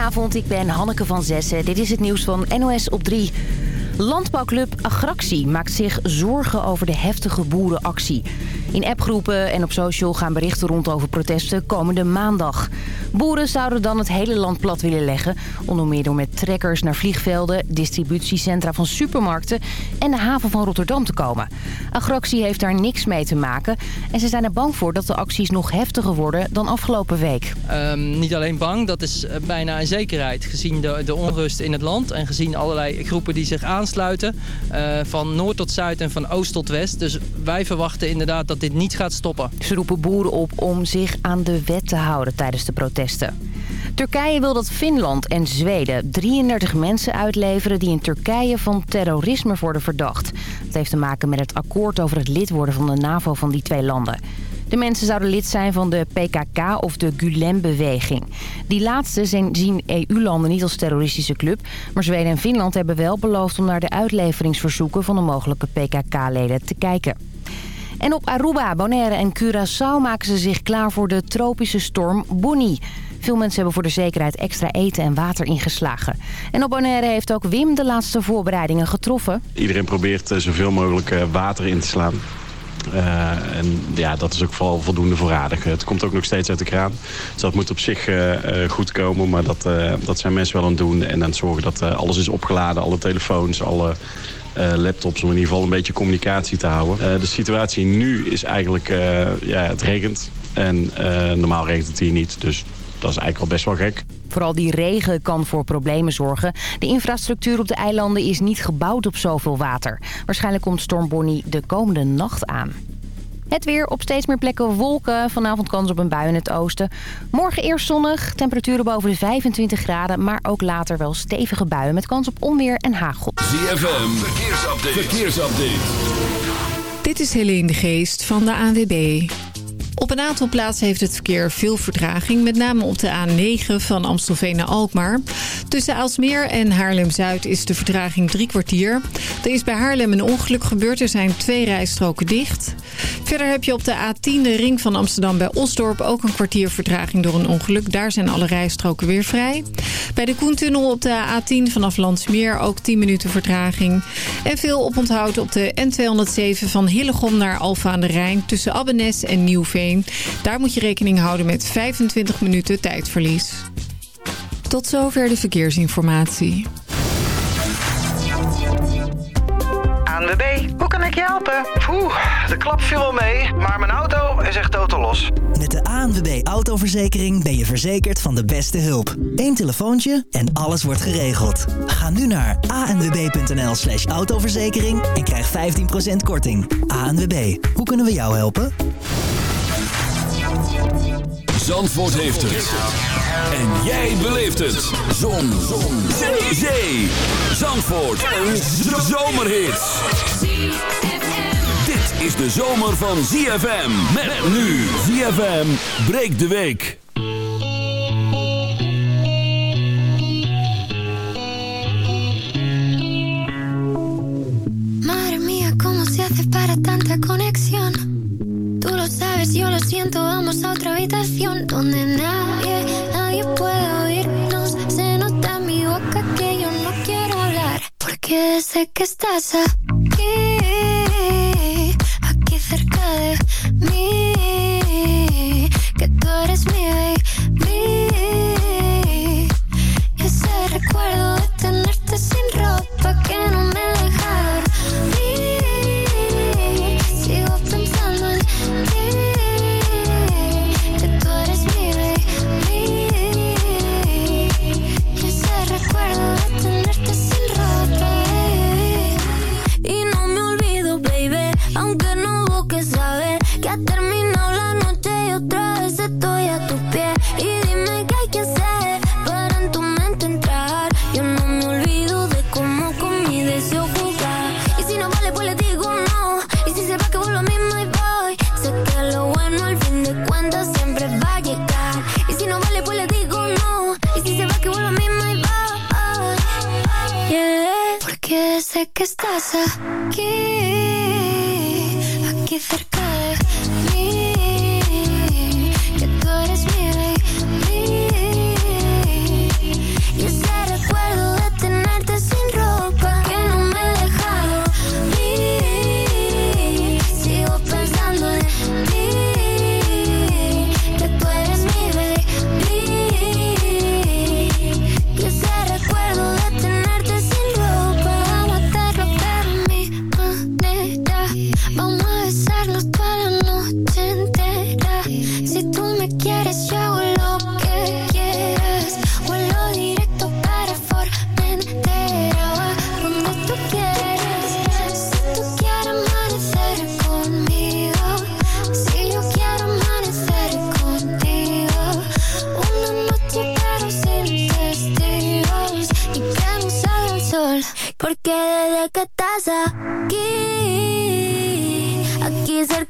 Goedenavond, ik ben Hanneke van Zessen. Dit is het nieuws van NOS op 3. Landbouwclub Agractie maakt zich zorgen over de heftige boerenactie. In appgroepen en op social gaan berichten rond over protesten komende maandag. Boeren zouden dan het hele land plat willen leggen. Onder meer door met trekkers naar vliegvelden, distributiecentra van supermarkten en de haven van Rotterdam te komen. Agractie heeft daar niks mee te maken. En ze zijn er bang voor dat de acties nog heftiger worden dan afgelopen week. Um, niet alleen bang, dat is eh, bijna een zekerheid. Gezien de, de onrust in het land en gezien allerlei groepen die zich aansluiten. Uh, van noord tot zuid en van oost tot west. Dus wij verwachten inderdaad dat dit niet gaat stoppen. Ze roepen boeren op om zich aan de wet te houden tijdens de protesten. Turkije wil dat Finland en Zweden 33 mensen uitleveren... die in Turkije van terrorisme worden verdacht. Dat heeft te maken met het akkoord over het lid worden van de NAVO van die twee landen. De mensen zouden lid zijn van de PKK of de Gulen-beweging. Die laatste zien EU-landen niet als terroristische club... maar Zweden en Finland hebben wel beloofd om naar de uitleveringsverzoeken... van de mogelijke PKK-leden te kijken. En op Aruba, Bonaire en Curaçao maken ze zich klaar voor de tropische storm Bonnie. Veel mensen hebben voor de zekerheid extra eten en water ingeslagen. En op Bonaire heeft ook Wim de laatste voorbereidingen getroffen. Iedereen probeert zoveel mogelijk water in te slaan. Uh, en ja, dat is ook vooral voldoende voorradig. Het komt ook nog steeds uit de kraan. Dus dat moet op zich goed komen. Maar dat, dat zijn mensen wel aan het doen. En aan het zorgen dat alles is opgeladen. Alle telefoons, alle laptops. Om in ieder geval een beetje communicatie te houden. de situatie nu is eigenlijk... ja, het regent. En normaal regent het hier niet. Dus dat is eigenlijk al best wel gek. Vooral die regen kan voor problemen zorgen. De infrastructuur op de eilanden is niet gebouwd op zoveel water. Waarschijnlijk komt storm Bonnie de komende nacht aan. Het weer op steeds meer plekken wolken. Vanavond kans op een bui in het oosten. Morgen eerst zonnig. Temperaturen boven de 25 graden. Maar ook later wel stevige buien met kans op onweer en hagel. ZFM. Verkeersupdate. Verkeersupdate. Dit is Helene de Geest van de ANWB. Op een aantal plaatsen heeft het verkeer veel vertraging. Met name op de A9 van Amstelveen naar Alkmaar. Tussen Aalsmeer en Haarlem-Zuid is de vertraging drie kwartier. Er is bij Haarlem een ongeluk gebeurd. Er zijn twee rijstroken dicht. Verder heb je op de A10 de ring van Amsterdam bij Osdorp... ook een kwartier vertraging door een ongeluk. Daar zijn alle rijstroken weer vrij. Bij de Koentunnel op de A10 vanaf Landsmeer ook 10 minuten vertraging. En veel oponthoud op de N207 van Hillegom naar Alfa aan de Rijn... tussen Abbenes en Nieuwveen. Daar moet je rekening houden met 25 minuten tijdverlies. Tot zover de verkeersinformatie. ANWB, hoe kan ik je helpen? Oeh, de klap viel wel mee, maar mijn auto is echt totaal los. Met de ANWB Autoverzekering ben je verzekerd van de beste hulp. Eén telefoontje en alles wordt geregeld. Ga nu naar anwb.nl slash autoverzekering en krijg 15% korting. ANWB, hoe kunnen we jou helpen? Zandvoort heeft het. En jij beleeft het. Zon. Zon. Zee. Zee. Zandvoort. Een zomerhit. Dit is de zomer van ZFM. Met nu. ZFM breekt de week. Madre mía, ¿cómo se hace para tanta conexión? Yo lo siento, vamos a otra habitación donde nadie, nadie puede oírnos. Se nota en mi boca que yo no quiero hablar, porque sé que estás aquí Porque desde que estás aquí, aquí cerca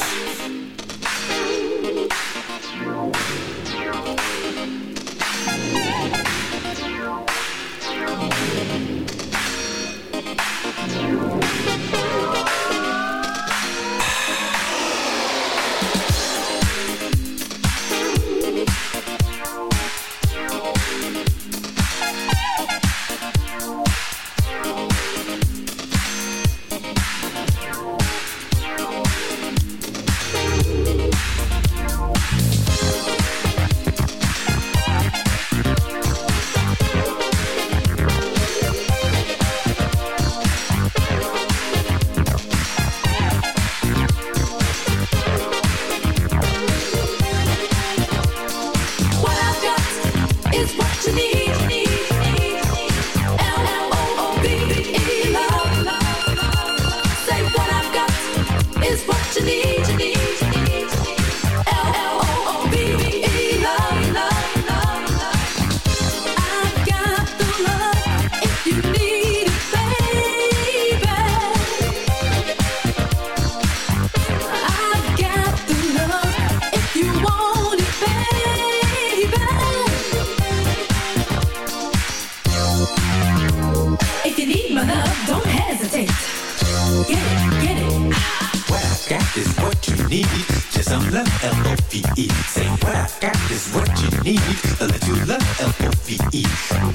need. Just some love, L-O-V-E. Say what I got is what you need. a little you love, L-O-V-E.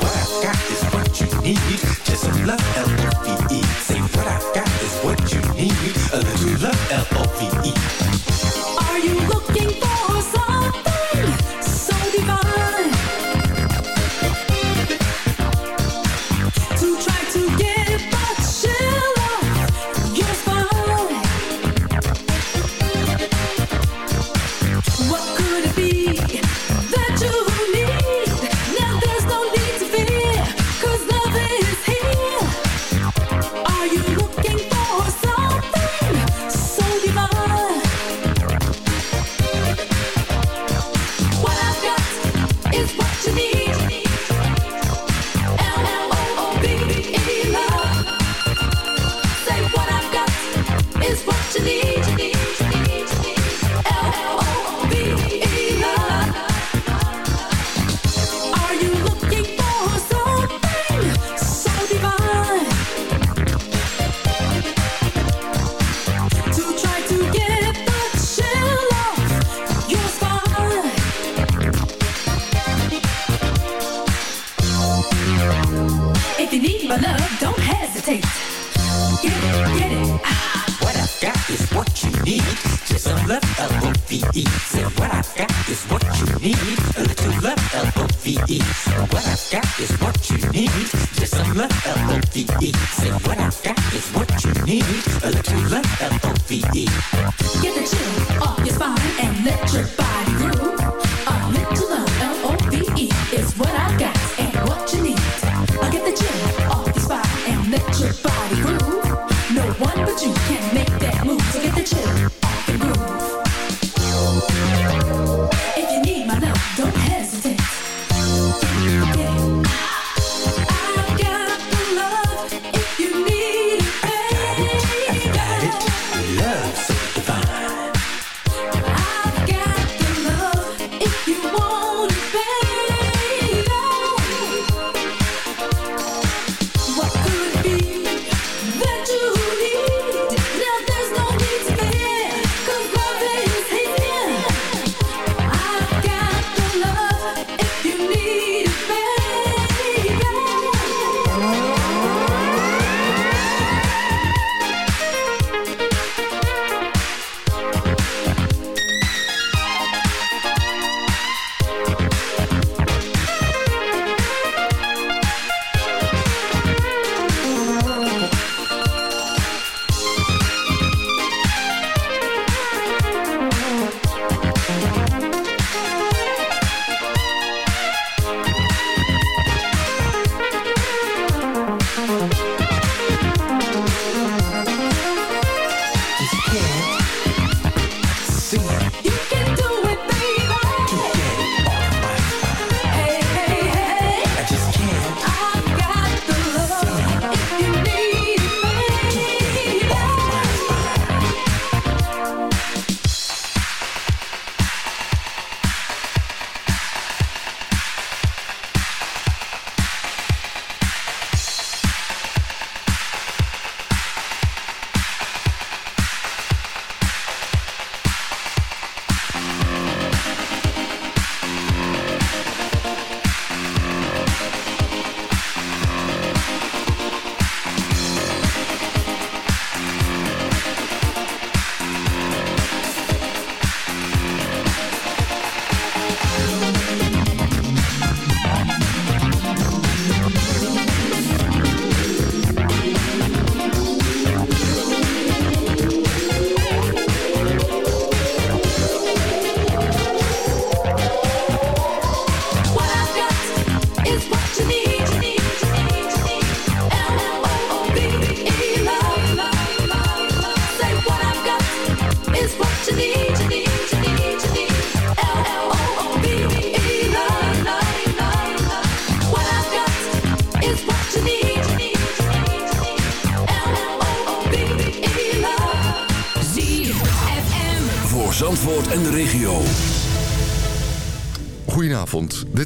What I got is what you need. Just some love, L-O-V-E. Say what I got is what you need. a little you love, L-O-V-E. Are you L-O-V-E. Say what I've got is what you need. Electrolyte L-O-V-E. Get the chill off your spine and let your body groove. A little love L-O-V-E is what I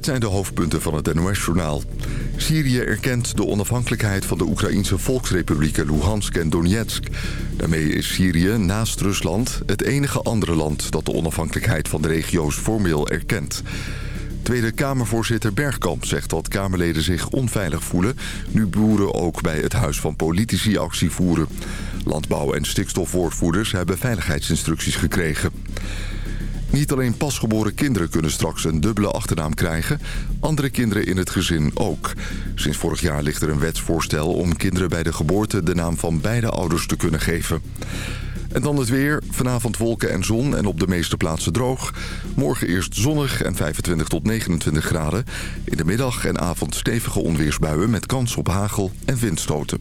Dit zijn de hoofdpunten van het NOS-journaal. Syrië erkent de onafhankelijkheid van de Oekraïnse volksrepublieken Luhansk en Donetsk. Daarmee is Syrië naast Rusland het enige andere land dat de onafhankelijkheid van de regio's formeel erkent. Tweede Kamervoorzitter Bergkamp zegt dat Kamerleden zich onveilig voelen... nu boeren ook bij het Huis van Politici actie voeren. Landbouw- en stikstofwoordvoerders hebben veiligheidsinstructies gekregen. Niet alleen pasgeboren kinderen kunnen straks een dubbele achternaam krijgen... andere kinderen in het gezin ook. Sinds vorig jaar ligt er een wetsvoorstel om kinderen bij de geboorte... de naam van beide ouders te kunnen geven. En dan het weer. Vanavond wolken en zon en op de meeste plaatsen droog. Morgen eerst zonnig en 25 tot 29 graden. In de middag en avond stevige onweersbuien met kans op hagel en windstoten.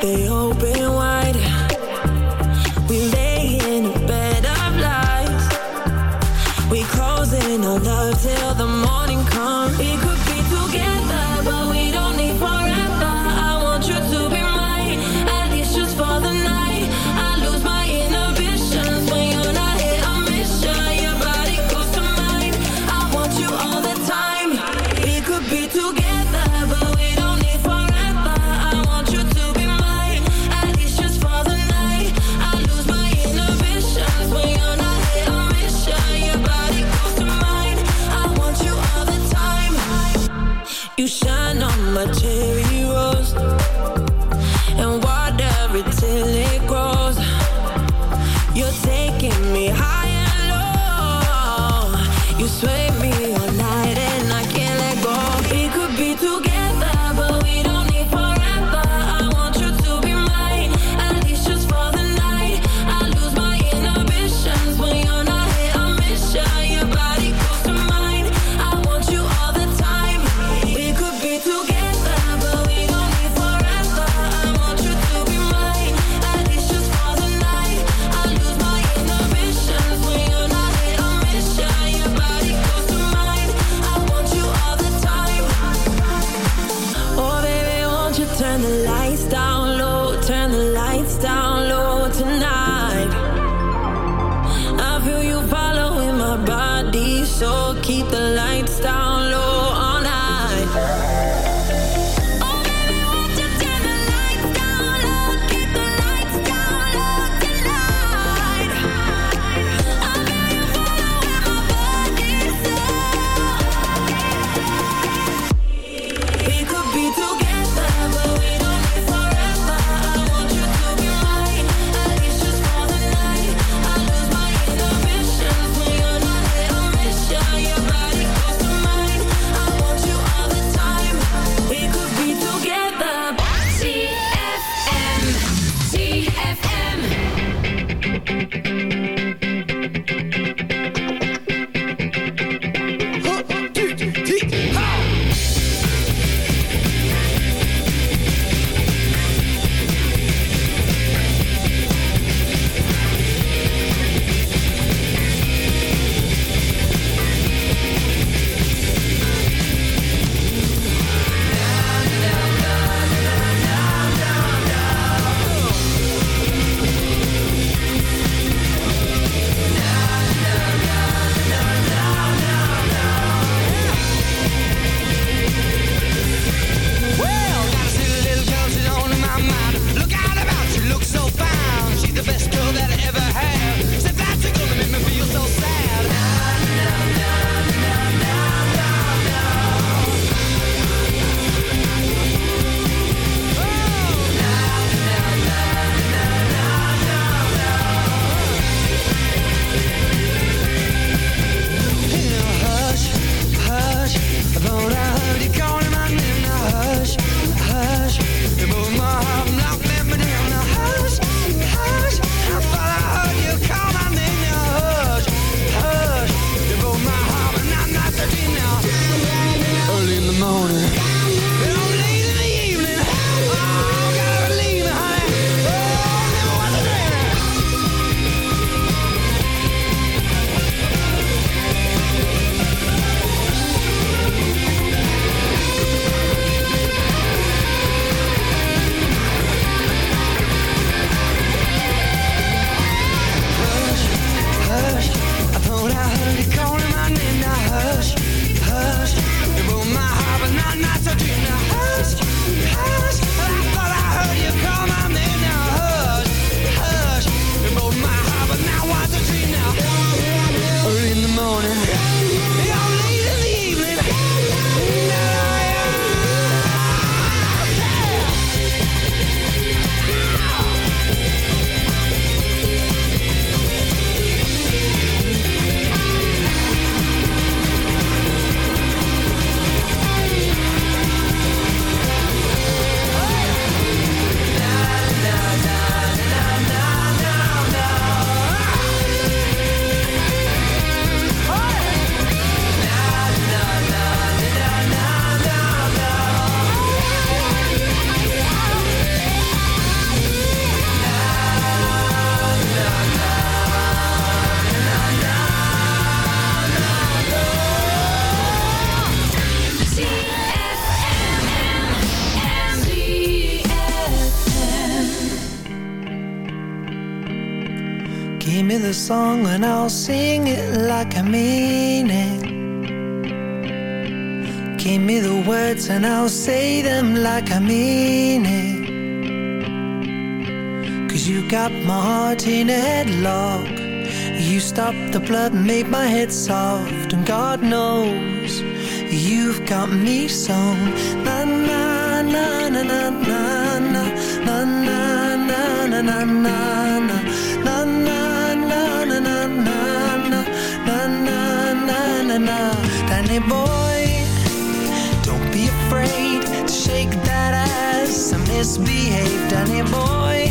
They open my heart in a headlock You stopped the blood and made my head soft And God knows you've got me sewn Na na na na na na na Na na na na na na na Na na na na na na na Na na na na na Danny boy, don't be afraid to shake that ass I misbehaved, Danny boy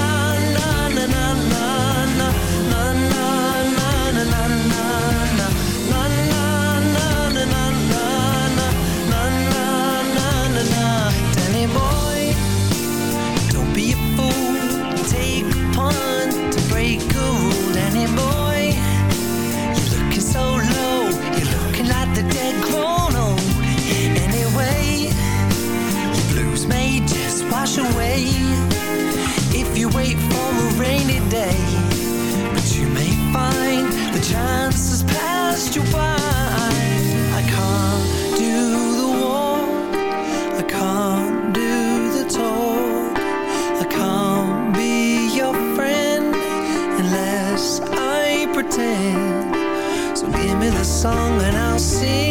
away if you wait for a rainy day. But you may find the chances passed you by. I can't do the walk. I can't do the talk. I can't be your friend unless I pretend. So give me the song and I'll sing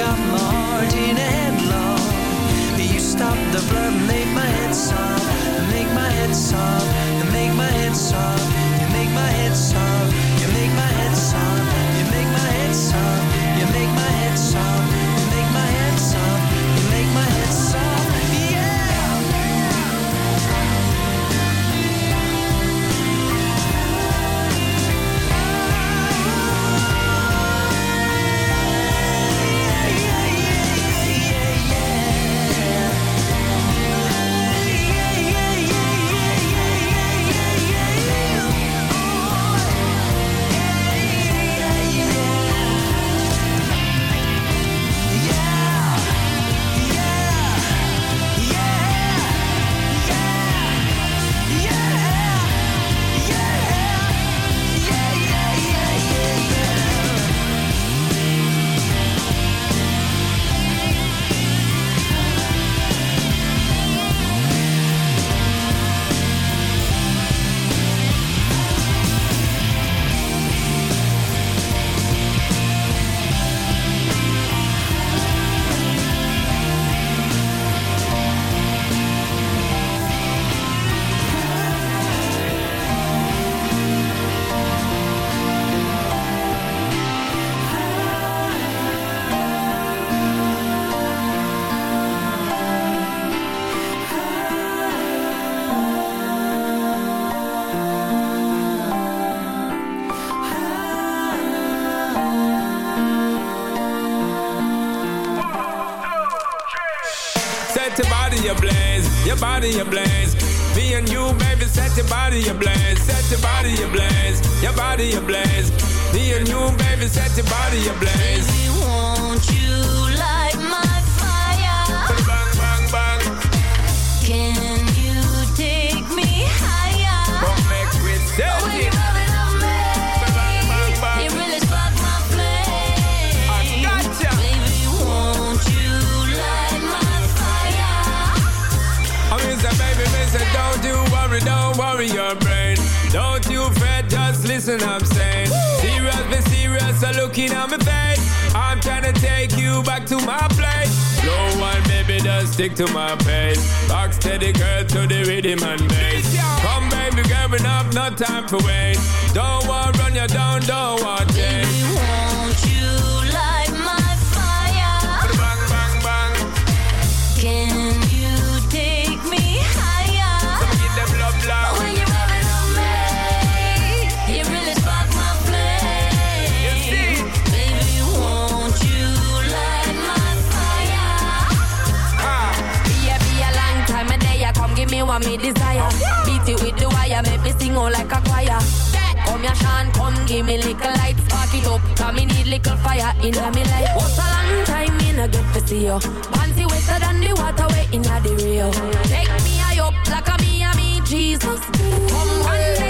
got Martinez. Body ablaze. Me and you, baby, set your body ablaze, set your body ablaze, your body ablaze. Me and you, baby, set your body ablaze. Baby, won't you Don't you fret, just listen, I'm saying. Serious, be serious, so looking at my face. I'm trying to take you back to my place. Slow one, baby, just stick to my pace. Rock steady, girl, to the rhythm and bass. Come, baby, girl, up, no time for wait. Don't want run you down, don't want change. What me desire. Beat it with the wire, make me sing all like a choir. Come here, Sean, come give me little light, spark it up. Cause me need little fire in me life. What's a long time me no get to see you? Panty wetter than the water way in the Rio. Take me high up like a me and me Jesus. Come one then